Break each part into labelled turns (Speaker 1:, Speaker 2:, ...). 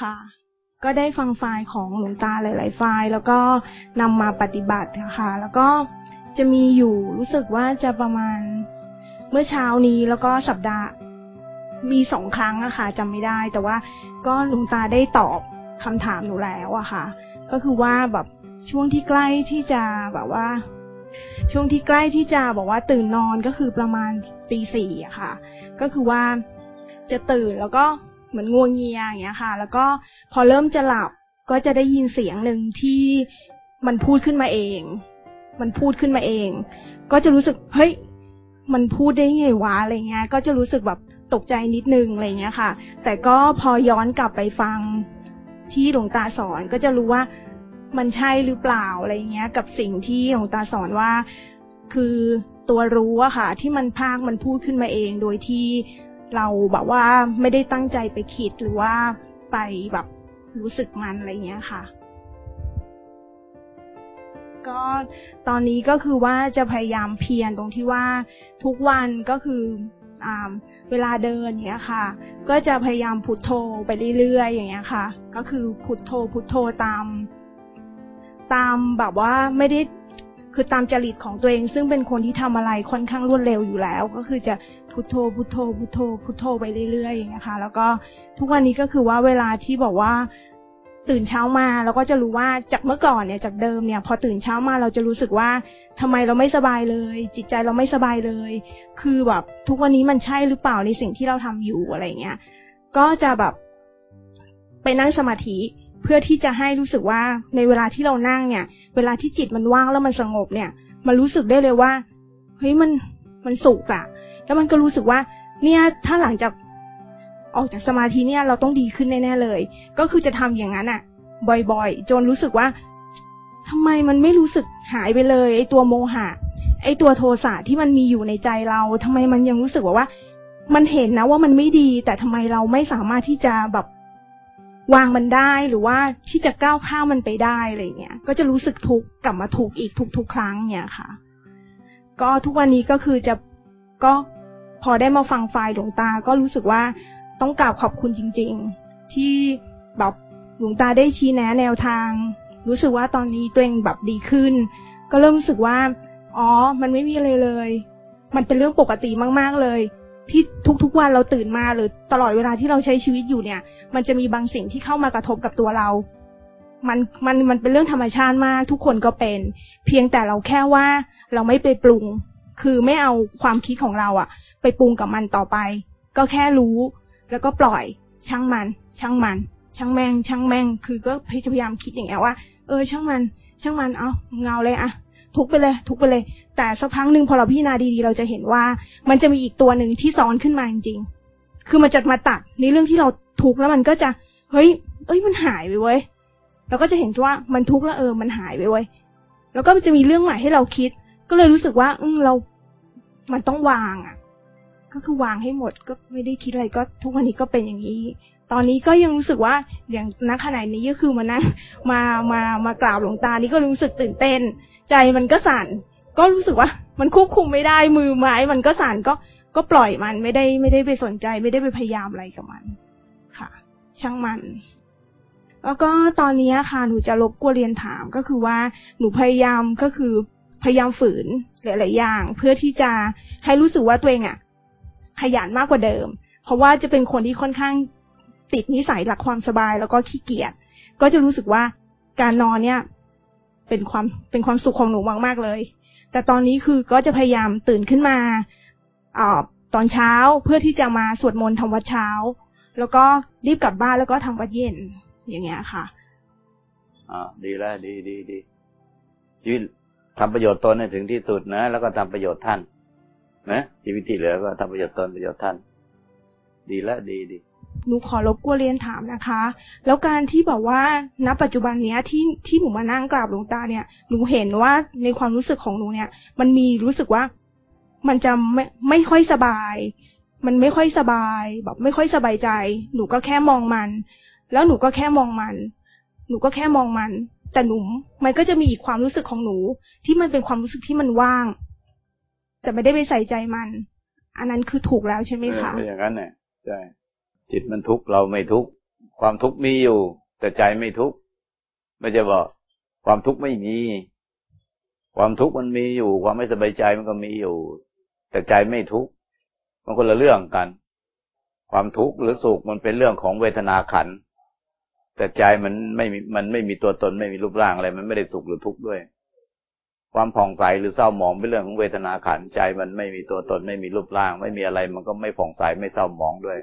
Speaker 1: ค่ะ ก็ได้ฟังไฟล์ของหลวงตาหลาย ๆ ไฟล์ แล้วก็นำมาปฏิบัติค่ะ แล้วก็จะมีอยู่รู้สึกว่าจะประมาณเมื่อเช้านี้แล้วก็สัปดาห์มีสองครั้งอะค่ะจำไม่ได้ แต่ว่าก็หลวงตาได้ตอบคำถามหนูแล้วอะค่ะ ก็คือว่าแบบช่วงที่ใกล้ที่จะแบบว่า ช่วงที่ใกล้ที่จะบอกว่าตื่นนอนก็คือประมาณตีสี่อะค่ะ ก็คือว่าจะตื่นแล้วก็ เหมือนงวงเงียอย่างเงี้ยค่ะ แล้วก็พอเริ่มจะหลับก็จะได้ยินเสียงหนึ่งที่มันพูดขึ้นมาเอง มันพูดขึ้นมาเอง ก็จะรู้สึกเฮ้ยมันพูดได้ไงวะอะไรเงี้ย ก็จะรู้สึกแบบตกใจนิดนึงอะไรเงี้ยค่ะ แต่ก็พอย้อนกลับไปฟังที่หลวงตาสอนก็จะรู้ว่ามันใช่หรือเปล่าอะไรเงี้ย กับสิ่งที่หลวงตาสอนว่า คือตัวรู้อะค่ะ ที่มันพากมันพูดขึ้นมาเอง โดยที่ เราแบบว่าไม่ได้ตั้งใจไปคิดหรือว่าไปแบบรู้สึกมันอะไรเงี้ยค่ะ ก็ตอนนี้ก็คือว่าจะพยายามเพียรตรงที่ว่าทุกวันก็คือเวลาเดินเนี้ยค่ะ ก็จะพยายามพุทโธไปเรื่อยๆอย่างเงี้ยค่ะ ก็คือพุทโธพุทโธตาม ตามแบบว่าไม่ได้ คือตามจริตของตัวเอง ซึ่งเป็นคนที่ทำอะไรค่อนข้างรวดเร็วอยู่แล้ว ก็คือจะพุทโธพุทโธพุทโธพุทโธไปเรื่อยๆอย่างเงี้ยค่ะ แล้วก็ทุกวันนี้ก็คือว่าเวลาที่บอกว่าตื่นเช้ามาเราก็จะรู้ว่าจากเมื่อก่อนเนี่ยจากเดิมเนี่ย พอตื่นเช้ามาเราจะรู้สึกว่าทำไมเราไม่สบายเลย จิตใจเราไม่สบายเลย คือแบบทุกวันนี้มันใช่หรือเปล่าในสิ่งที่เราทำอยู่อะไรเงี้ยก็จะแบบไปนั่งสมาธิ เพื่อที่จะให้รู้สึกว่าในเวลาที่เรานั่งเนี่ย เวลาที่จิตมันว่างแล้วมันสงบเนี่ย มันรู้สึกได้เลยว่าเฮ้ยมันมันสุขอะแล้วมันก็รู้สึกว่า เนี่ยถ้าหลังจากออกจากสมาธิเนี่ยเราต้องดีขึ้นแน่ๆเลย ก็คือจะทำอย่างนั้นอะบ่อยๆ จนรู้สึกว่าทำไมมันไม่รู้สึกหายไปเลยไอ้ตัวโมหะ ไอ้ตัวโทสะที่มันมีอยู่ในใจเราทำไมมันยังรู้สึกว่าว่า มันเห็นนะว่ามันไม่ดี แต่ทำไมเราไม่สามารถที่จะแบบ วางมันได้หรือว่าที่จะก้าวข้ามมันไปได้อะไรเงี้ย ก็จะรู้สึกทุกข์กลับมาทุกข์อีกทุกๆครั้งเนี่ยค่ะ ก็ทุกวันนี้ก็คือจะก็พอได้มาฟังไฟล์หลวงตา ก็รู้สึกว่าต้องกราบขอบคุณจริง ๆ ที่แบบหลวงตาได้ชี้แนะแนวทาง รู้สึกว่าตอนนี้ตัวเองแบบดีขึ้น ก็เริ่มรู้สึกว่า อ๋อ มันไม่มีอะไรเลย มันเป็นเรื่องปกติมากๆเลย ที่ทุกๆวันเราตื่นมาหรือตลอดเวลาที่เราใช้ชีวิตอยู่เนี่ย มันจะมีบางสิ่งที่เข้ามากระทบกับตัวเรา มันมันมันเป็นเรื่องธรรมชาติมาก ทุกคนก็เป็น เพียงแต่เราแค่ว่าเราไม่ไปปรุง คือไม่เอาความคิดของเราอะไปปรุงกับมันต่อไป ก็แค่รู้ แล้วก็ปล่อยช่างมัน ช่างมัน ช่างแม่ง ช่างแม่ง คือก็พยายามคิดอย่างเงี้ยว่า เออ ช่างมัน ช่างมัน เอาเงาเลยอะ ทุกไปเลย ทุกไปเลย แต่สักพักหนึ่งพอเราพิจารณาดีๆ เราจะเห็นว่า มันจะมีอีกตัวหนึ่งที่ซ้อนขึ้นมาจริงๆ คือมันจะมาตัดในเรื่องที่เราทุกข์แล้วมันก็จะ เฮ้ย เอ้ย มันหายไปเว้ย เราก็จะเห็นว่ามันทุกข์แล้วเออ มันหายไปเว้ย แล้วก็จะมีเรื่องใหม่ให้เราคิด ก็เลยรู้สึกว่า อืเรา มันต้องวางอะ ก็คือวางให้หมด ก็ไม่ได้คิดอะไรก็ทุกวันนี้ก็เป็นอย่างนี้ตอนนี้ก็ยังรู้สึกว่าอย่างนักขนาดนี้ก็คือมานั่งมามามากราบหลวงตานี่ก็รู้สึกตื่นเต้น ใจมันก็สั่น ก็รู้สึกว่า มันควบคุมไม่ได้มือไม้มันก็สั่นก็ก็ปล่อยมันไม่ได้ไม่ได้ไปสนใจ ไม่ได้ไปพยายามอะไรกับมัน ค่ะ ช่างมันแล้วก็ตอนนี้ค่ะหนูจะลบกลัวเรียนถามก็คือว่าหนูพยายามก็คือพยายามฝืนหลาย ๆ อย่าง เพื่อที่จะให้รู้สึกว่าตัวเองอะขยันมากกว่าเดิม เพราะว่าจะเป็นคนที่ค่อนข้างติดนิสัยหลักความสบายแล้วก็ขี้เกียจก็จะรู้สึกว่าการนอนเนี่ย เป็นความเป็นความสุขของหนูมากๆเลย แต่ตอนนี้คือก็จะพยายามตื่นขึ้นมาอตอนเช้าเพื่อที่จะมาสวดมนต์ทำวัดเช้า แล้วก็รีบกลับบ้านแล้วก็ทำวัดเย็นอย่างเงี้ยค่ะ
Speaker 2: อ่า ดีแล้วดีดีดีชีวิตทำประโยชน์ตนให้ถึงที่สุดนะแล้วก็ทำประโยชน์ท่านนะชีวิตที่เหลือก็ทำประโยชน์ตนประโยชน์ท่าน ดีและดีดี
Speaker 1: หนูขอรบกวนเรียนถามนะคะ แล้วการที่บอกว่าณปัจจุบันเนี้ยที่ที่หนูมานั่งกราบหลวงตาเนี่ยหนูเห็นว่าในความรู้สึกของหนูเนี่ย มันมีรู้สึกว่ามันจะไม่ไม่ค่อยสบาย มันไม่ค่อยสบาย แบบไม่ค่อยสบายใจ หนูก็แค่มองมัน แล้วหนูก็แค่มองมัน หนูก็แค่มองมัน แต่หนูมันก็จะมีอีกความรู้สึกของหนู ที่มันเป็นความรู้สึกที่มันว่างจะไม่ได้ไปใส่ใจมัน อันนั้นคือถูกแล้วใช่ไหมคะ
Speaker 2: อย่างนั้นเนี่ยใช่ จิตมันทุกข์เราไม่ทุกข์ความทุกข์มีอยู่ แต่ใจไม่ทุกข์ไม่จะบอก ความทุกข์ไม่มี ความทุกข์มันมีอยู่ ความไม่สบายใจมันก็มีอยู่ แต่ใจไม่ทุกข์มันคนละเรื่องกัน ความทุกข์หรือสุขมันเป็นเรื่องของเวทนาขัน แต่ใจมันไม่มีมันไม่มีตัวตนไม่มีรูปร่างอะไร มันไม่ได้สุขหรือทุกข์ด้วย ความผ่องใสหรือเศร้าหมองเป็นเรื่องของเวทนาขันใจมันไม่มีตัวตนไม่มีรูปร่าง ไม่มีอะไร มันก็ไม่ผ่องใสไม่เศร้าหมองด้วย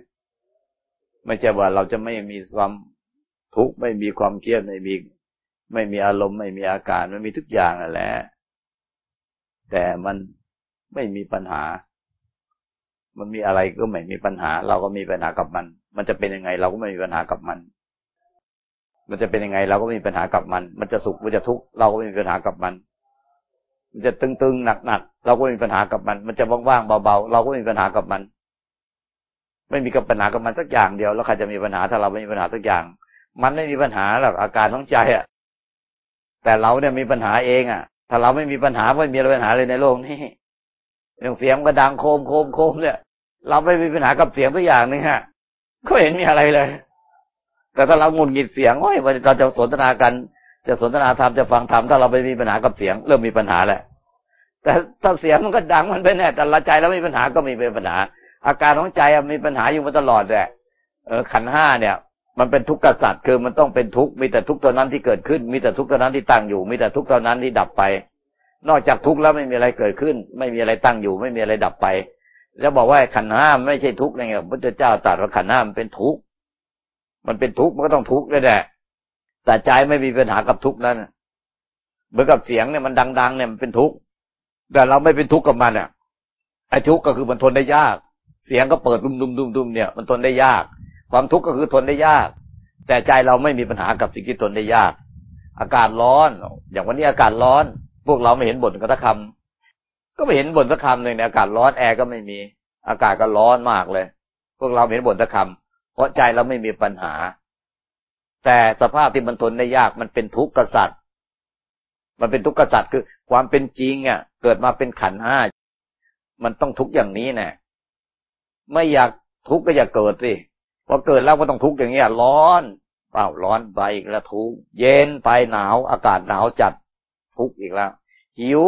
Speaker 2: ไม่ใช่ว่าเราจะไม่มีความทุกข์ไม่มีความเครียดไม่มี ไม่มีอารมณ์ ไม่มีอาการมันมีทุกอย่างนั่นแหละ แต่มันไม่มีปัญหา มันมีอะไรก็ไม่มีปัญหา เราก็มีปัญหากับมัน มันจะเป็นยังไง เราก็ไม่มีปัญหากับมัน มันจะเป็นยังไง เราก็ไม่มีปัญหากับมัน มันจะสุขมันจะทุกข์เราก็ไม่มีปัญหากับมัน มันจะตึงๆหนักๆเราก็ไม่มีปัญหากับมัน มันจะว่างๆเบาๆเราก็ไม่มีปัญหากับมัน ไม่มีกับปัญหากับมันสักอย่างเดียว แล้วใครจะมีปัญหาถ้าเราไม่มีปัญหาสักอย่าง มันไม่มีปัญหาหรอกอาการของใจอะ แต่เราเนี่ยมีปัญหาเองอะ ถ้าเราไม่มีปัญหาไม่มีปัญหาเลยในโลกนี้เรื่องเสียงกระดังโคมโคมโคมเนี่ย เราไม่มีปัญหากับเสียงสักอย่างนึงฮะก็เห็นมีอะไรเลย แต่ถ้าเราหงุดหงิดเสียงโอ้ยเราจะสนทนากัน จะสนทนาธรรมจะฟังธรรมถ้าเราไม่มีปัญหากับเสียง เริ่มมีปัญหาแหละแต่ถ้าเสียงมันก็ดังมันไปแน่แต่ละใจแล้วมีปัญหาก็มีเป็นปัญหา อาการของใจมีปัญหาอยู่มาตลอดแหละเออขันห้าเนี่ย มันเป็นทุกข์กษัตริย์คือมันต้องเป็นทุกข์มีแต่ทุกข์ตัวนั้นที่เกิดขึ้น มีแต่ทุกข์ตัวนั้นที่ตั้งอยู่ มีแต่ทุกข์ตัวนั้นที่ดับไป นอกจากทุกข์แล้วไม่มีอะไรเกิดขึ้น ไม่มีอะไรตั้งอยู่ ไม่มีอะไรดับไป แล้วบอกว่าขันห้าไม่ใช่ทุกข์อะไรเงี้ยพระเจ้าตรัสว่าขันห้ามันเป็นทุกข์มันเป็นทุกข์มันก็ต้องทุกข์เลยแหละแต่ใจไม่มีปัญหากับทุกข์นั้นเหมือนกับเสียงเนี่ยมันดัง ๆ เนี่ยมันเป็นทุกข์แต่เราไม่เป็นทุกข์กับมันอะไอ้ทุกข์ก็คือมันทนได้ยาก เสียงก็เปิดดุมดุมดุมดุมเนี่ยมันทนได้ยาก ความทุกข์ก็คือทนได้ยาก แต่ใจเราไม่มีปัญหากับสิ่งที่ทนได้ยาก อากาศร้อน อย่างวันนี้อากาศร้อน พวกเราไม่เห็นบ่นกันสักคำก็ไม่เห็นบ่นสักคำหนึ่งในอากาศร้อนแอร์ก็ไม่มี อากาศก็ร้อนมากเลย พวกเราเห็นบ่นสักคำเพราะใจเราไม่มีปัญหา แต่สภาพที่มันทนได้ยากมันเป็นทุกข์กษัตริย์มันเป็นทุกข์กษัตริย์คือความเป็นจริงอะ เกิดมาเป็นขันห้ามันต้องทุกข์อย่างนี้แน่ ไม่อยากทุกข์ก็อย่าเกิดสิพอเกิดแล้วก็ต้องทุกข์อย่างเงี้ย ร้อนเปล่าร้อนไปอีกแล้วทุกข์เย็นไปหนาว อากาศหนาวจัดทุกข์อีกแล้ว หิว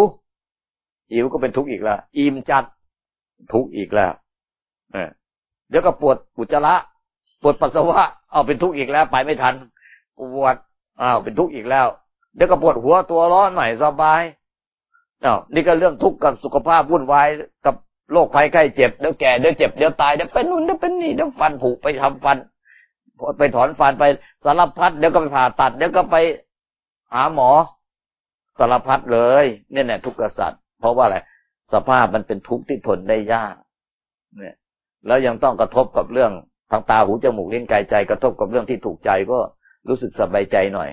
Speaker 2: หิวก็เป็นทุกข์อีกแล้วอิ่มจัดทุกข์อีกแล้วเดี๋ยวก็ปวดอุจจาระปวดปัสสาวะเอาเป็นทุกข์อีกแล้ว ไปไม่ทันปวดอ้าวเป็นทุกข์อีกแล้ว เดี๋ยวก็ปวดหัวตัวร้อนใหม่สบายอ้าวนี่ก็เรื่องทุกข์กับสุขภาพวุ่นวายกับ โรคภัยไข้เจ็บเดี๋ยวแก่เดี๋ยวเจ็บเดี๋ยวตายเดี๋ยวเป็นนู่นเดี๋ยวเป็นนี่เดี๋ยวฟันผุไปทำฟันไปถอนฟันไปสารพัดเดี๋ยวก็ไปผ่าตัด เดี๋ยวก็ไปหาหมอสารพัดเลย เนี่ยแหละทุกข์กษัตริย์ เพราะว่าอะไรสภาพมันเป็นทุกข์ที่ทนได้ยาก เนี่ย แล้วยังต้องกระทบกับเรื่องทางตาหูจมูกลิ้นกายใจกระทบกับเรื่องที่ถูกใจก็รู้สึกสบายใจหน่อย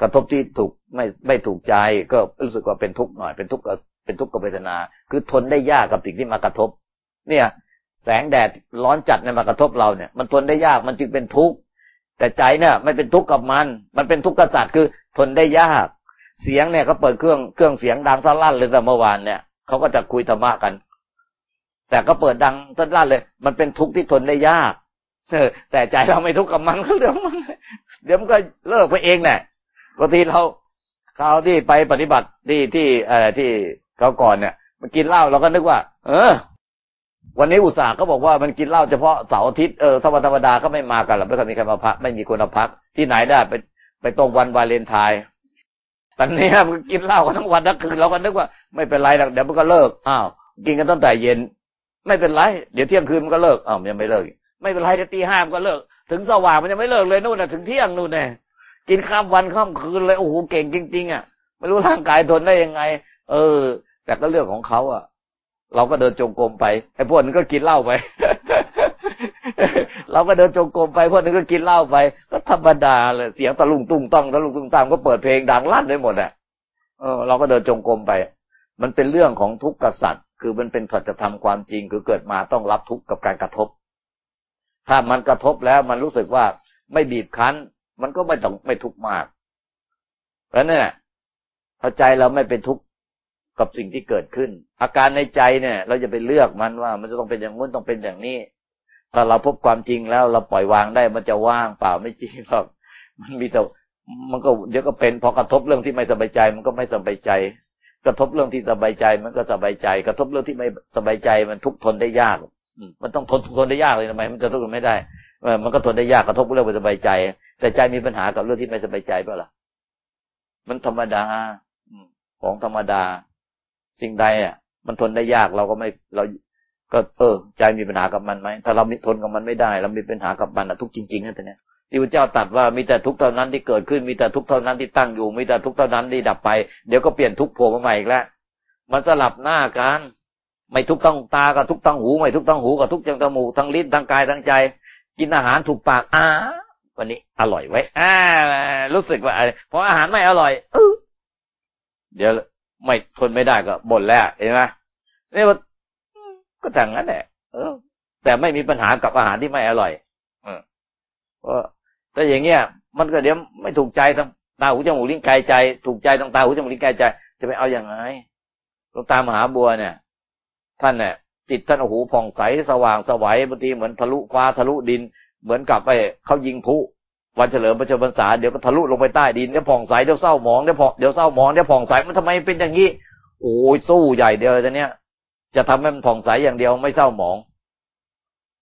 Speaker 2: กระทบที่ถูกไม่ไม่ถูกใจก็รู้สึกว่าเป็นทุกข์หน่อยเป็นทุกข์ เป็นทุกข์กับเวทนา คือทนได้ยากกับสิ่งที่มากระทบ เนี่ย แสงแดดร้อนจัดเนี่ยมากระทบเราเนี่ย มันทนได้ยากมันจึงเป็นทุกข์แต่ใจเนี่ยไม่เป็นทุกข์กับมัน มันเป็นทุกข์กษัตริย์คือทนได้ยาก เสียงเนี่ยเขาเปิดเครื่องเครื่องเสียงดังสลั่นเลยแต่เมื่อวานเนี่ยเขาก็จะคุยธรรมะกัน แต่ก็เปิดดังสลั่นเลย มันเป็นทุกข์ที่ทนได้ยากแต่ใจเราไม่ทุกข์กับมันก็เรื่องมันเดี๋ยวมันก็เลิกไปเองแหละบางทีเราคราวที่ไปปฏิบัติที่ที่เอ่อที่ เขาก่อนเนี่ย มันกินเหล้าเราก็นึกว่า เออ วันนี้อุตส่าห์เขาบอกว่ามันกินเหล้าเฉพาะเสาร์อาทิตย์เออถ้าวันธรรมดาก็ไม่มากันหรอกไม่เคยมีใครมาพัก ไม่มีคนมาพัก ที่ไหนได้ไปไปตรงวันวาเลนไทน์ตอนนี้มันกินเหล้ากันทั้งวันทั้งคืนเราก็นึกว่า ไม่เป็นไรหรอกเดี๋ยวมันก็เลิกอ้าวกินกันตั้งแต่เย็น ไม่เป็นไร เดี๋ยวเที่ยงคืนมันก็เลิกอ้าวยังไม่เลิก ไม่เป็นไรเดี๋ยวตีห้ามันก็เลิก ถึงสว่างมันยังไม่เลิกเลยนู่นน่ะถึงเที่ยงนู่นแน่กินข้ามวันข้ามคืนเลยโอ้โหเก่งจริง ๆ อะ ไม่รู้ร่างกายทนได้ยังไง เออ แต่ก็เรื่องของเขาอะ เราก็เดินจงกรมไปไอ้พวกนั้นก็กินเหล้าไป เราก็เดินจงกรมไปพวกนั้นก็กินเหล้าไป ก็ธรรมดาเลยเสียงตะลุงตุ้งต้องตะลุงตุ้งตามก็เปิดเพลงดังลั่นไปหมดอะเออเราก็เดินจงกรมไป มันเป็นเรื่องของทุกข์กษัตริย์ คือมันเป็นสัจธรรมความจริงคือเกิดมาต้องรับทุกข์กับการกระทบ ถ้ามันกระทบแล้วมันรู้สึกว่าไม่บีบคั้น มันก็ไม่ต้องไม่ทุกข์มากแล้วเนี่ยถ้าใจเราไม่เป็นทุกข์ กับสิ่งที่เกิดขึ้น อาการในใจเนี่ย เราจะไปเลือกมันว่า มันจะต้องเป็นอย่างนู้นต้องเป็นอย่างนี้ถ้าเราพบความจริงแล้วเราปล่อยวางได้มันจะว่างเปล่าไม่จริงหรอกมันมีแต่มันก็เดี๋ยวก็เป็นพอกระทบเรื่องที่ไม่สบายใจ มันก็ไม่สบายใจ กระทบเรื่องที่สบายใจ มันก็สบายใจ กระทบเรื่องที่ไม่สบายใจ มันทุกทนได้ยากมันต้องทนทนได้ยากเลยทำไมมันจะทุกข์ไม่ได้มันก็ทนได้ยากกระทบเรื่องไม่สบายใจ แต่ใจมีปัญหากับเรื่องที่ไม่สบายใจเปล่าล่ะมันธรรมดาของธรรมดา สิ่งใดอะ มันทนได้ยากเราก็ไม่เราก็เออ ใจมีปัญหากับมันไหมถ้าเราทนกับมันไม่ได้ เรามีปัญหากับมันอะทุกจริงๆนั่นแต่เนี้ยที่พระเจ้าตัดว่ามีแต่ทุกเท่านั้นที่เกิดขึ้นมีแต่ทุกเท่านั้นที่ตั้งอยู่มีแต่ทุกเท่านั้นที่ดับไป เดี๋ยวก็เปลี่ยนทุกโผล่มาใหม่อีกแล้วมันสลับหน้ากันไม่ทุกต้องตากับทุกต้องหู ไม่ทุกต้องหูกับทุกจังจมูกทั้งลิ้นทั้งกายทั้งใจ กินอาหารถูกปากอ่าวันนี้อร่อยไว้อ่ารู้สึกว่าเพราะอาหารไม่อร่อยเออเดี๋ยว ไม่ทนไม่ได้ก็บ่นแล้วเห็นไหมนี่ว่าก็แต่งนั้นแหละเออ แต่ไม่มีปัญหากับอาหารที่ไม่อร่อย เออเพราะแต่อย่างเงี้ย มันก็เดี๋ยวไม่ถูกใจทั้งตาหูจมูกลิ้นกายใจ ถูกใจทั้งตาหูจมูกลิ้นกายใจ จะไปเอาอย่างไงหลวงตามหาบัวเนี่ย ท่านเนี่ยจิตท่านหูผ่องใสสว่างสวัยบางทีเหมือนทะลุฟ้าทะลุดิน เหมือนกับไปเขายิงพุ วันเฉลิมพระชนมพรรษาเดี๋ยวก็ทะลุลงไปใต้ดินเดี๋ยวผ่องใสเดี๋ยวเศร้าหมองเดี๋ยวผ่องเดี๋ยวเศร้าหมองเดี๋ยวผ่องใสมันทำไมเป็นอย่างนี้โอ้ยสู้ใหญ่เดียวจะเนี้ยจะทำให้มันผ่องใสอย่างเดียวไม่เศร้าหมอง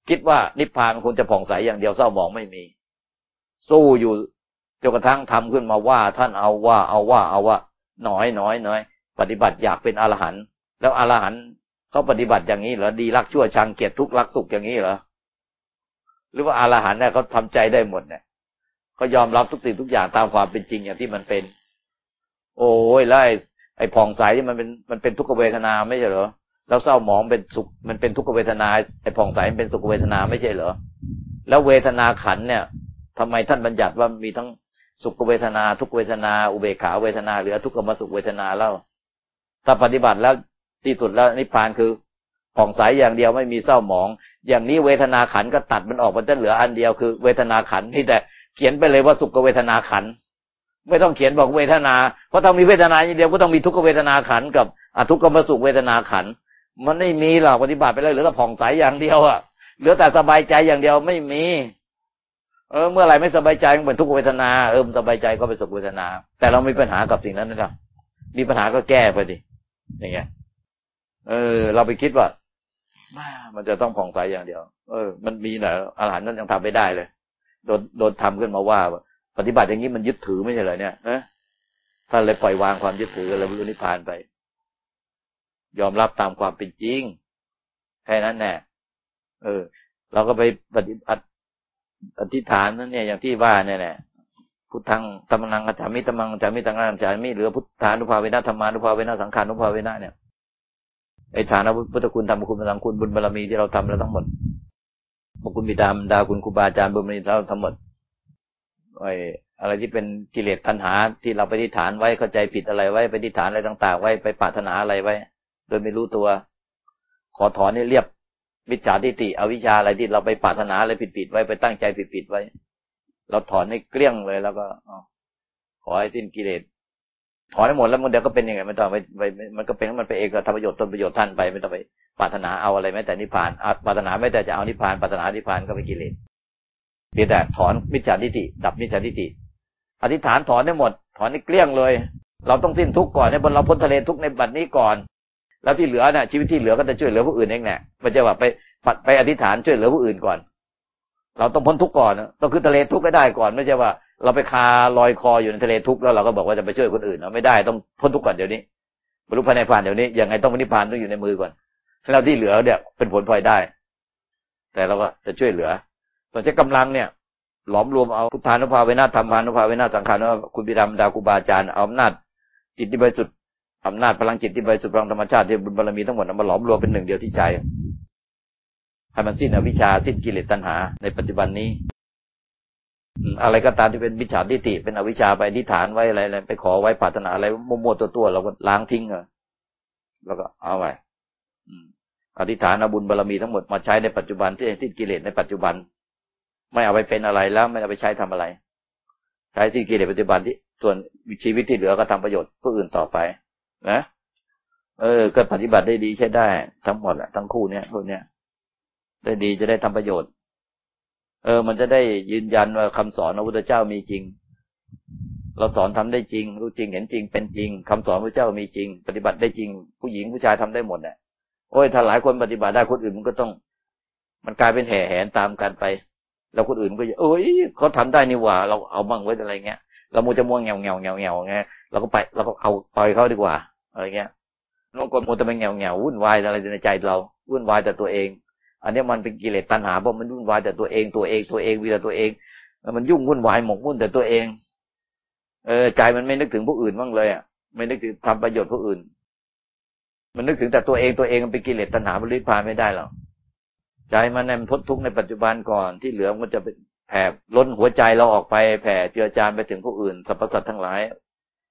Speaker 2: คิดว่านิพพานคุณจะผ่องใสอย่างเดียวเศร้าหมองไม่มี สู้อยู่จนกระทั่งทำขึ้นมาว่า ท่านเอาว่า เอาว่า เอาว่าน้อยน้อยน้อยปฏิบัติอยากเป็นอรหันต์แล้วอรหันต์เขาปฏิบัติอย่างนี้เหรอดีรักชั่วชังเกียรติทุกข์รักสุขอย่างนี้เหรอหรือว่าอรหันต์เนี่ยเขาทาใจได้หมดเนี่ย เขายอมรับทุกสิ่งทุกอย่างตามความเป็นจริงอย่างที่มันเป็น โอ้ยแล้วไอ้ไอ้ผ่องใสที่มันเป็นมันเป็นทุกขเวทนาไม่ใช่เหรอแล้วเศร้าหมองเป็นสุขมันเป็นทุกขเวทนาไอ้ผ่องใสมันเป็นสุขเวทนาไม่ใช่เหรอแล้วเวทนาขันเนี่ยทำไมท่านบัญญัติว่ามีทั้งสุขเวทนา ทุกเวทนา อุเบกขาเวทนาหรือทุกขมสุขเวทนาเล่าถ้าปฏิบัติแล้วที่สุดแล้วนิพพานคือผ่องใสอย่างเดียวไม่มีเศร้าหมอง อย่างนี้เวทนาขันก็ตัดมันออกมันจะเหลืออันเดียวคือ เวทนาขันนี่แต่ เขียนไปเลยว่าสุขเวทนาขัน ไม่ต้องเขียนบอกเวทนา เพราะถ้ามีเวทนาอย่างเดียวก็ต้องมีทุกขเวทนาขันกับอทุกขมสุขเวทนาขัน มันไม่มีหรอกปฏิบัติไปเลยเหลือแต่ผ่องใสอย่างเดียวอะเหลือแต่สบายใจอย่างเดียวไม่มี เออ เมื่อไหร่ไม่สบายใจมันเป็นทุกขเวทนาเออสบายใจก็เป็นสุขเวทนา แต่เรามีปัญหากับสิ่งนั้นนะครับมีปัญหาก็แก้ไปดิอย่างเงี้ย เออ เราไปคิดว่ามันจะต้องผ่องใสอย่างเดียว เออ มันมีหน่อยอาหารนั้นยังทำไม่ได้เลย โดนโดนทำขึ้นมาว่า ปฏิบัติอย่างนี้มันยึดถือไม่ใช่เหรอเนี่ยนะท่านเลยปล่อยวางความยึดถือแล้วบรรลุนิพพานไป ยอมรับตามความเป็นจริงแค่นั้นแน่เออ เราก็ไปปฏิบัติอธิษฐานนั่นเนี่ยอย่างที่ว่าเนี่ยแหละพุทธังธรรมนังกัจามิธรรมังกัจามิตังกัจามิเหลือพุทธานุภาเวนะธรรมานุภาเวนะสังขานุภาเวนะเนี่ยไอ้ฐานะพุทธคุณธรรมคุณสังคุณบุญบารมีที่เราทำแล้วทั้งหมด บุคุณบิดามดาคุณครูบาอาจารย์บุญบารมีเราทั้งหมดไอ้อะไรที่เป็นกิเลสตัณหาที่เราไปที่ฐานไว้เข้าใจผิดอะไรไว้ไปที่ฐานอะไรต่าง ๆ ไว้ไปปรารถนาอะไรไว้ โดยไม่รู้ตัว ขอถอนนี่เรียบวิจาทิฏฐิอวิชาอะไรที่เราไปปรารถนาอะไรผิดๆไว้ไปตั้งใจผิดๆไว้ เราถอนให้เกลี้ยงเลยแล้วก็ขอให้สิ้นกิเลส ถอนให้หมดแล้วมันเดี๋ยวก็เป็นยังไงไม่ต้องไปไปมันก็เป็นมันไปเองก็ทำประโยชน์ตนประโยชน์ท่านไปไม่ต้องไปปรารถนาเอาอะไรแม้แต่นิพพานปรารถนาไม่แต่จะเอานิพพานปรารถนานิพพานก็ไปกิเลสเพียงแต่ถอนมิจฉาทิฏฐิดับมิจฉาทิฏฐิอธิษฐานถอนได้หมด ถอนให้เกลี้ยงเลย เราต้องสิ้นทุกข์ก่อนให้บนเราพ้นทะเลทุกข์ในบัดนี้ก่อน แล้วที่เหลือน่ะชีวิตที่เหลือก็จะช่วยเหลือผู้อื่นเองแหละม่ใช่ว่าไปไปอธิษฐานช่วยเหลือผู้อื่นก่อน เราต้องพ้นทุกข์ก่อนต้องคือทะเลทุกข์ให้ได้ก่อน ไม่ใช่ว่า เราไปคาลอยคออยู่ในทะเลทุกข์แล้วเราก็บอกว่าจะไปช่วยคนอื่นเราไม่ได้ต้องพ้นทุกข์ก่อนเดี๋ยวนี้บรรลุภายในผ่านเดี๋ยวนี้ยังไงต้องนิพพานต้องอยู่ในมือก่อนแล้วที่เหลือเนี่ยเป็นผลพลอยได้ แต่เราก็จะช่วยเหลือตอนใช้กำลังเนี่ย หลอมรวมเอาพุทธานุภาเวนาธรรมานุภาเวนาสังขานุคุณบิดามดาคุบาอาจารย์เอาอำนาจจิตที่บริสุทธิ์อำนาจพลังจิตที่บริสุทธิ์พลังธรรมชาติที่บุญบารมีทั้งหมดมาหลอมรวมเป็นหนึ่งเดียวที่ใจให้มันสิ้นอวิชชาสิ้นกิเลสตัณหาในปัจจุบันนี้ อะไรก็ตามที่เป็นวิชาทิฏฐิเป็นอวิชชาไปอธิษฐานไว้อะไรอะไรไปขอไว้ปรารถนาอะไรมั่วๆตัวๆเราก็ล้างทิ้งเลยแล้วก็เอาไว้อธิษฐานเอาบุญบารรมีทั้งหมดมาใช้ในปัจจุบันที่ที่กิเลสในปัจจุบัน ไม่เอาไปเป็นอะไรแล้วไม่เอาไปใช้ทำอะไร ใช้ที่กิเลสปัจจุบันที่ส่วนชีวิตที่เหลือก็ทำประโยชน์ผู้อื่นต่อไป นะเออ ก็ปฏิบัติได้ดีใช้ได้ทั้งหมดแหละทั้งคู่เนี้ยพวกเนี้ยได้ดีจะได้ทำประโยชน์ เออ มันจะได้ยืนยันว่าคำสอนพระพุทธเจ้ามีจริง เราสอนทำได้จริง รู้จริงเห็นจริงเป็นจริงคำสอนพระเจ้ามีจริง ปฏิบัติได้จริง ผู้หญิงผู้ชายทำได้หมดเนี่ยโอ้ยถ้าหลายคนปฏิบัติได้คนอื่นมันก็ต้อง มันกลายเป็นแห่แหนตามกันไป แล้วคนอื่นก็จะเอ้ยเขาทำได้นี่หว่า เราเอาบ้างไว้อะไรเงี้ยเรามัวจะมัวเงาเงาเงาเงาไงเราก็ไปเราก็เอาปล่อยเขาดีกว่าอะไรเงี้ยบางคนมัวจะเป็นเงาเงาวุ่นวายอะไรในใจเราวุ่นวายแต่ตัวเอง อันนี้มันเป็นกิเลสตัณหาเพราะมันวุ่นวายแต่ตัวเองตัวเองตัวเองวิแต่ตัวเองมันยุ่งวุ่นวายหมกมุ่นแต่ตัวเอง เออใจมันไม่นึกถึงผู้อื่นบ้างเลยอะไม่นึกถึงทำประโยชน์ผู้อื่น มันนึกถึงแต่ตัวเองตัวเองมันเป็นกิเลสตัณหาบริพานไม่ได้หรอกใจมันในมันพ้นทุกข์ในปัจจุบันก่อนที่เหลือมันจะเป็นแผ่ล้นหัวใจเราออกไปแผ่เจือจานไปถึงผู้อื่นสรรพสัตว์ทั้งหลาย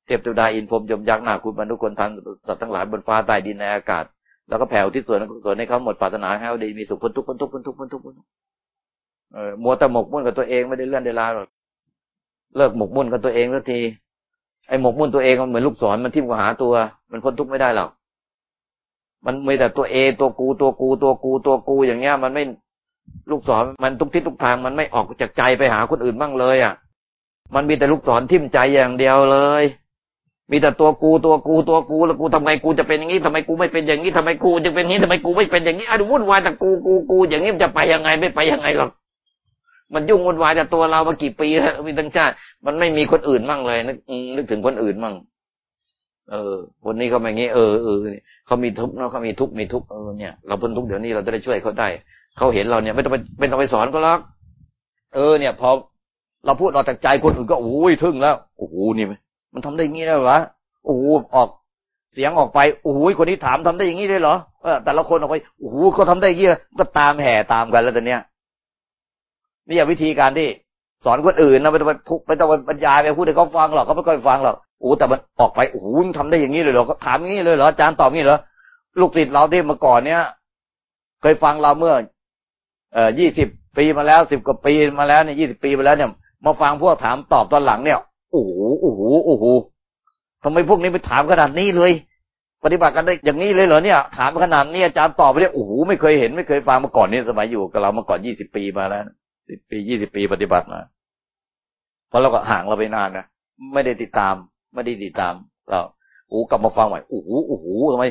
Speaker 2: เทพตุดาอินพรมยมยักษ์นาคุณบรรทุกคนทันสัตว์ทั้งหลายบนฟ้าใต้ดินในอากาศ แล้วก็แผ่วที่ส่วนส่วนให้เขาหมดปรารถนาให้เขาดีมีสุขพ้นทุกข์พ้นทุกข์พ้นทุกข์พ้นทุกข์พ้นทุกข์เออมัวแต่หมกมุ่นกับตัวเองไม่ได้เลื่อนได้ลาหรอกเลิกหมกมุ่นกับตัวเองสักทีไอ้หมกมุ่นตัวเองมันเหมือนลูกศรมันทิ่มกับหาตัว มันพ้นทุกข์ไม่ได้หรอกมันมีแต่ตัวเองตัวกูตัวกูตัวกูตัวกูอย่างเงี้ย มันไม่ลูกศรมันทุกทิศทุกทางมันไม่ออกจากใจไปหาคนอื่นบ้างเลย อะ มันมีแต่ลูกศรทิ่มใจอย่างเดียวเลย มีแต่ตัวกูตัวกูตัวกูแล้วกูทำไงกูจะเป็นอย่างนี้ทำไมกูไม่เป็นอย่างนี้ทำไมกูจะเป็นอย่างนี้ทำไมกูไม่เป็นอย่างนี้อะวุ่นวายแต่กูกูกูอย่างนี้จะไปยังไงไม่ไปยังไงหรอกมันยุ่งวุ่นวายแต่ตัวเรามากี่ปีแล้วมีตั้งชาติมันไม่มีคนอื่นมั่งเลยนึกนึกถึงคนอื่นมั่งเออคนนี้เขาแบบนี้เออเออเขามีทุกข์เนาะเขามีทุกข์มีทุกข์เออเนี่ยเราพ้นทุกข์เดี๋ยวนี้เราจะได้ช่วยเขาได้เขาเห็นเราเนี่ยไม่ต้องไปไม่ต้องไปสอนก็แล้วเออเนี่ยพอเราพูดออกจากใจคนอื่นก็โอ้ยทึ่งแล้วโอ้โหนี่มั มันทำได้งี้ได้หรอโอ้โหออกเสียงออกไปโอ้โหคนนี้ถามทำได้อย่างนี้ได้เหรอเออแต่ละคนออกไปโอ้โหเขาทาได้ยี่ก็ตามแห่ตามกันแล้วตอนเนี้ยนี่อย่าวิธีการที่สอนคนอื่นนะไม่ต้องไปทุกไม่ต้องไปบรรยายไปพูดให้เขาฟังหรอกเขาไม่ค่อยฟังหรอกโอ้แต่มันออกไปโอ้โหทำได้อย่างนี้เลยเหรอเขาถามอย่างนี้เลยเหรออาจารย์ตอบงี้เหรอลูกศิษย์เราที่มาก่อนเนี้ยเคยฟังเราเมื่อ เอ่อยี่สิบปีมาแล้วสิบกว่าปีมาแล้วเนี่ยยี่สิบปีมาแล้วเนี่ย มาฟังพวกถามตอบตอนหลังเนี่ย โอ้โหโอ้โหโอ้โหทำไมพวกนี้ไปถามขนาดนี้เลย ปฏิบัติกันได้อย่างนี้เลยเหรอเนี่ย ถามขนาดนี้อาจารย์ตอบไปเนี่ยโอ้โหไม่เคยเห็นไม่เคยฟังมาก่อนนี่สมัยอยู่กับเรามาก่อนยี่สิบปีมาแล้วสิบปียี่สิบปีปฏิบัติมาเพราะเราก็ห่างเราไปนานนะไม่ได้ติดตาม ไม่ได้ติดตามเราโอ้กลับมาฟังใหม่โอ้โหโอ้โหทำไม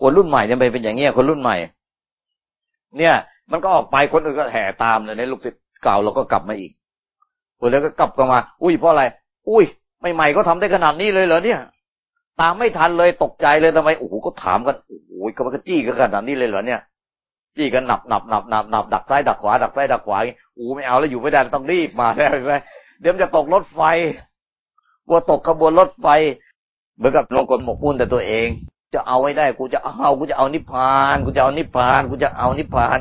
Speaker 2: คนรุ่นใหม่ยังไปเป็นอย่างเงี้ยคนรุ่นใหม่ เนี่ย มันก็ออกไปคนอื่นก็แห่ตามเลยในลูกศิษย์เก่าเราก็กลับมาอีกคนแล้วก็กลับกันมา อุ้ยเพราะอะไร อุ้ยใหม่ๆก็ทำได้ขนาดนี้เลยเหรอเนี่ย ตามไม่ทันเลยตกใจเลยทำไมโอ้โหก็ถามกันโอ้โหก็มันก็จี้กันขนาดนี้เลยเหรอเนี่ยจี้กันหนับหนับหนับหนับหนับดักซ้ายดักขวาดักซ้ายดักขวาโอ้ไม่เอาแล้วอยู่ไม่ได้ต้องรีบมาแล้วไหมเดี๋ยวจะตกรถไฟกลัวตกขบวนรถไฟเหมือนกับลงคนหมกมุ่นแต่ตัวเอง จะเอาไว้ได้กูจะเอากูจะเอานิพพานกูจะเอานิพพานกูจะเอานิพพาน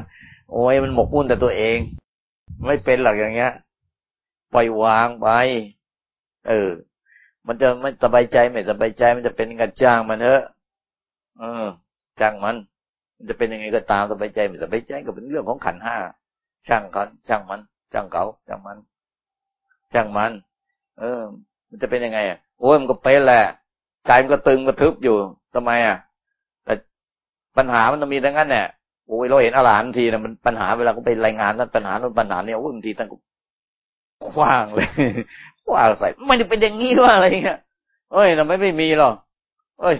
Speaker 2: โอ้ยมันหมกมุ่นแต่ตัวเอง ไม่เป็นหรอกอย่างเงี้ยปล่อยวางไป เออ มันจะไม่สบายใจไม่สบายใจมันจะเป็นกันจ้างมันเถอะเออ จ้างมัน มันจะเป็นยังไงก็ตามสบายใจไม่สบายใจก็เป็นเรื่องของขันห้าช่างเขาช่างมัน ช่างเขาช่างมัน ช่างมัน เออ มันจะเป็นยังไงอะโอ้ยมันก็เป็นแหละใจมันก็ตึงก็ทึบอยู่ทำไมอะ แต่ปัญหามันต้องมีทั้งนั้นเนี่ยโอ้ยเราเห็นอรหันทีนะมันปัญหาเวลาเขาไปรายงานนั้นปัญหาโน้นปัญหาเนี่ยโอ้ยบางทีตั้งคว้างเลย ว้างใส่ไม่ได้เป็นอย่างนี้ว่าอะไรเงี้ยเอ้ยทำไมไม่มีหรอกเอ้ย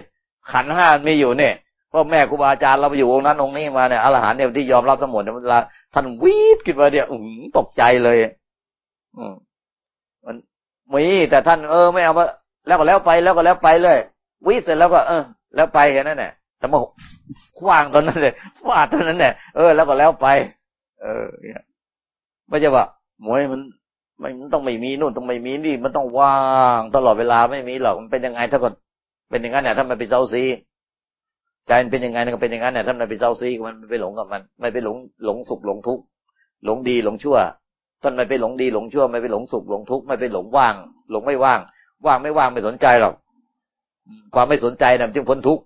Speaker 2: ขันห้ามีอยู่เนี่ยพ่อแม่ครูบาอาจารย์เราไปอยู่องค์นั้นองค์นี้มาเนี่ยอรหันเนี่ยที่ยอมรับสมุนเวลาท่านวีดขึ้นมาเนี่ยอืตกใจเลย อืมมันมีแต่ท่านเออไม่เอามาแล้วก็แล้วไปแล้วก็แล้วไปเลยวีดเสร็จแล้วก็เออ แล้วไปแค่นั้นแหละแต่มาคว้างตอนนั้นเลยฟาดตอนนั้นเนี่ยเออแล้วก็แล้วไป เออไม่ใช่ว่าหมวยมัน มันต้องไม่มีนู่นต้องไม่มีนี่ มันต้องว่างตลอดเวลาไม่มีหรอกมันเป็นยังไงถ้าก็เป็นอย่างนั้นเนี่ยถ้ามันไปเจ้าซีใจมันเป็นยังไงก็เป็นอย่างนั้นเนี่ยถ้ามันไปเจ้าซีมันไปหลงกับมันไม่ไปหลงหลงสุขหลงทุกข์หลงดีหลงชั่วต้นไม่ไปหลงดีหลงชั่วไม่ไปหลงสุขหลงทุกข์ไม่ไปหลงว่าง หลงไม่ว่าง ว่างไม่ว่างไม่สนใจหรอกความไม่สนใจนั่นจึงพ้นทุกข์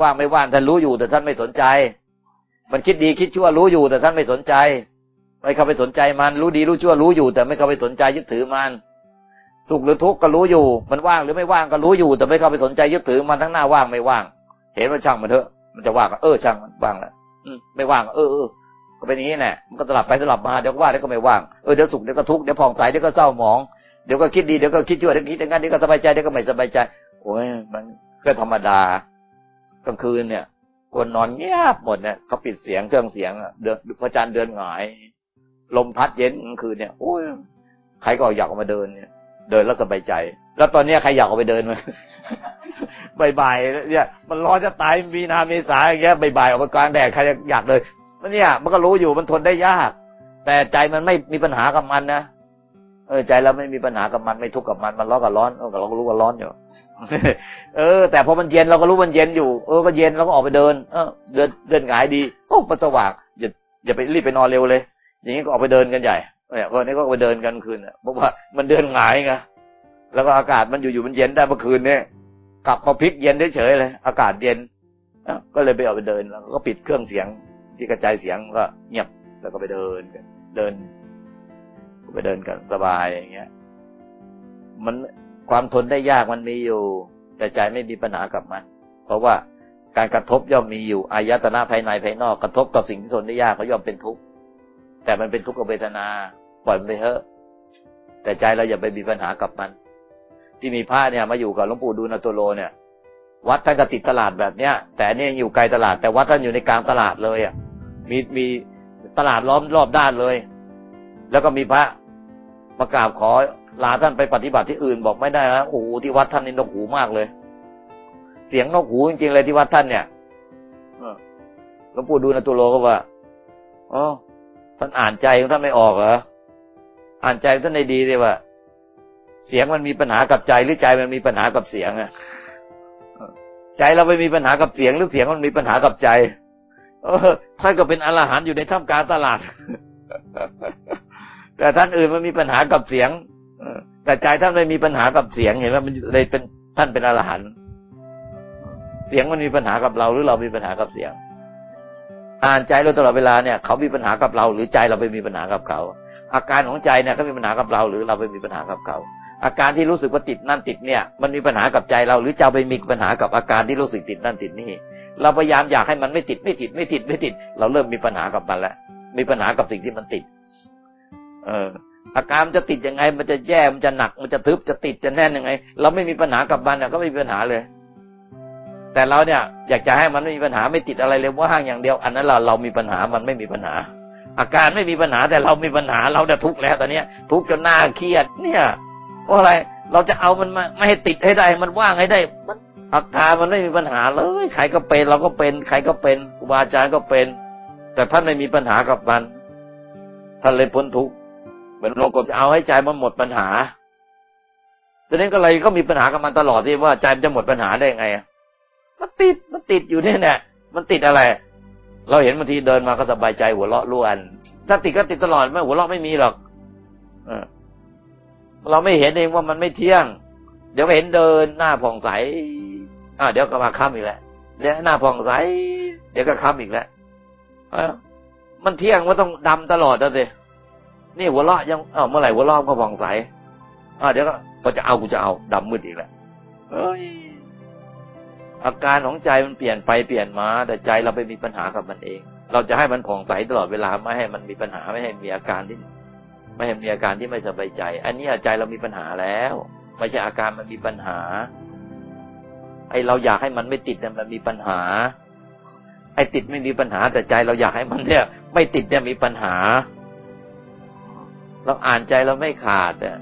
Speaker 2: ว่างไม่ว่างท่านรู้อยู่แต่ท่านไม่สนใจ มันคิดดีคิดชั่วรู้อยู่แต่ท่านไม่สนใจ ไม่เข้าไปสนใจมัน รู้ดีรู้ชั่วรู้อยู่ แต่ไม่เข้าไปสนใจยึดถือมัน สุขหรือทุกข์ก็รู้อยู่ มันว่างหรือไม่ว่างก็รู้อยู่ แต่ไม่เข้าไปสนใจยึดถือมันทั้งหน้าว่างไม่ว่าง เห็นว่าช่างมันเถอะ มันจะว่างเออช่างมันว่างแล้วไม่ว่างเออเออก็เป็นอย่างนี้แหละมันก็สลับไปสลับมาเดี๋ยวว่างเดี๋ยวก็ไม่ว่างเออเดี๋ยวสุขเดี๋ยวก็ทุกข์เดี๋ยวผ่องใสเดี๋ยวก็เศร้าหมองเดี๋ยวก็คิดดีเดี๋ยวก็คิดชั่วเดี๋ยวคิดอย่างนั้นเดี๋ยวก็สบายใจเดี๋ยวก็ไม่สบายใจโอ้ยมันก็ธรรมดากลางคืนเนี่ยคนนอนเงียบหมดเนี่ยเขาปิดเสียงเครื่องเสียงเดือนพระจันทร์เดือนหงาย ลมพัดเย็นกลางคืนเนี่ยโอ้ยใครก็อยากออกมาเดินเนี่ย เดินแล้วสบายใจ แล้วตอนนี้ใครอยากออกไปเดินมาบ่ายๆเนี่ย มันร้อนจะตายมีนาเมษาอย่างเงี้ยบ่ายๆออกไปกลางแดดใครอยากเลยมันเนี่ย มันก็รู้อยู่มันทนได้ยาก แต่ใจมันไม่มีปัญหากับมันนะเออใจเราไม่มีปัญหากับมันไม่ทุกข์กับมันมันร้อนกับร้อนเออเราก็รู้ว่าร้อนอยู่เออ แต่พอมันเย็นเราก็รู้มันเย็นอยู่ เออมันเย็นเราก็ออกไปเดิน เออ เดินเดินหงายดีโอ้มันสว่างอย่าอย่าไปรีบไปนอนเร็วเลย อย่างนี้ก็ออกไปเดินกันใหญ่เนี่ยวันนี้ก็ไปเดินกันคืนเพราะว่ามันเดินหงายไงแล้วก็อากาศมันอยู่ๆมันเย็นได้เมื่อคืนเนี่ยกลับมาพลิกเย็นเฉยเลย อากาศเย็นก็เลยไปออกไปเดินแล้วก็ปิดเครื่องเสียงที่กระจายเสียงก็เงียบแล้วก็ไปเดินกันเดินไปเดินกันสบายอย่างเงี้ย มันความทนได้ยากมันมีอยู่ แต่ใจไม่มีปัญหากับมัน เพราะว่าการกระทบย่อมมีอยู่อายตนะภายในภายนอกกระทบกับสิ่งที่ทนได้ยากเขาย่อมเป็นทุกข์ แต่มันเป็นทุกขเวทนา ปล่อยมันไปเถอะ แต่ใจเราอย่าไปมีปัญหากับมัน ที่มีพระเนี่ย มาอยู่กับหลวงปู่ดูลตัวโลเนี่ย วัดท่านก็ติดตลาดแบบเนี้ย แต่นี่อยู่ไกลตลาด แต่วัดท่านอยู่ในกลางตลาดเลยอะ มีมีตลาดล้อมรอบด้านเลย แล้วก็มีพระประกาศขอลาท่านไปปฏิบัติที่อื่นบอกไม่ได้นะโอ้โหที่วัดท่านนี่นกหูมากเลย เสียงนกหูจริงๆเลยที่วัดท่านเนี่ยหลวงปู่ดูลตัวโลก็ว่าอ๋อ ท่านอ่านใจของท่านไม่ออกเหรออ่านใจท่านในดีเลยว่า เสียงมันมีปัญหากับใจหรือใจมันมีปัญหากับเสียงอะใจเราไปมีปัญหากับเสียงหรือเสียงมันมีปัญหากับใจ เออท่านก็เป็นอรหันต์อยู่ในท่ามกลางตลาด แต่ท่านอื่นมันมีปัญหากับเสียงแต่ใจท่านไม่มีปัญหากับเสียงเห็นไหมมันเลยเป็นท่านเป็นอรหันต์เสียงมันมีปัญหากับเราหรือเรามีปัญหากับเสียง อ่านใจเราตลอดเวลาเนี่ยเขามีปัญหากับเรา หรือใจเราไปมีปัญหากับเขา อาการของใจเนี่ยเขามีปัญหากับเรา หรือเราไปมีปัญหากับเขา อาการที่รู้สึกว่าติดนั่นติดเนี่ย มันมีปัญหากับใจเรา หรือจะไปมีปัญหากับอาการที่รู้สึกติดนั่นติดนี่ เราพยายามอยากให้มันไม่ติดไม่ติดไม่ติดไม่ติด เราเริ่มมีปัญหากับมันแล้วมีปัญหากับสิ่งที่มันติด เอออาการมันจะติดยังไง มันจะแย่มันจะหนักมันจะทึบจะติดจะแน่นยังไง เราไม่มีปัญหากับมันก็ไม่มีปัญหาเลย แต่เราเนี่ยอยากจะให้มันไม่มีปัญหาไม่ติดอะไรเลยว่างอย่างเดียว อันนั้นเราเรามีปัญหามันไม่มีปัญหา อาการไม่มีปัญหาแต่เรามีปัญหาเราจะทุกข์แล้วตอนนี้ทุกข์จนหน้าเครียด เนี่ยเพราะอะไรเราจะเอามันมาไม่ให้ติดให้ได้ มันว่างให้ได้มันอาการมันไม่มีปัญหาเลยใครก็เป็นเราก็เป็นใครก็เป็นครูบาอาจารย์ก็เป็น แต่ท่านไม่มีปัญหากับมันท่านเลยพ้นทุกข์เหมือนเราก็จะเอาให้ใจมันหมดปัญหาดังนั้นก็เลยก็มีปัญหากับมันตลอดที่ว่าใจมันจะหมดปัญหาได้ไง มันติดมันติดอยู่เนี่ยนี่ยมันติดอะไร เราเห็นบางทีเดินมาก็สบายใจหัวเราะล้วนถ้าติดก็ติดตลอดไม่หัวเราะไม่มีหรอกเอเราไม่เห็นเองว่ามันไม่เที่ยง เดี๋ยวเห็นเดินหน้าผ่องใสอ่าเดี๋ยวก็มาค้ำอีกแล้วเดี๋ยวหน้าผ่องใส เดี๋ยวก็ค้ำอีกแล้วมันเที่ยงมันต้องดำตลอดเลยนี่หัวเราะยังเออเมื่อไหร่หัวเราะก็ผ่องใสอ่าเดี๋ยวก็พอจะเอากูจะเอาดำมืดอีกแล้วเอ้ย อาการของใจมันเปลี่ยนไปเปลี่ยนมา แต่ใจเราไปมีปัญหากับมันเอง เราจะให้มันผ่องใสตลอดเวลาไม่ให้มันมีปัญหาไม่ให้มีอาการที่ ไม่ให้มีอาการที่ไม่สบายใจ อันนี้ใจเรามีปัญหาแล้ว ไม่ใช่อาการมันมีปัญหา ไอเราอยากให้มันไม่ติดเนี่ยมันมีปัญหา ไอติดไม่มีปัญหา แต่ใจเราอยากให้มันเนี่ย ไม่ติดเนี่ยมีปัญหา เราอ่านใจเราไม่ขาดเนี่ย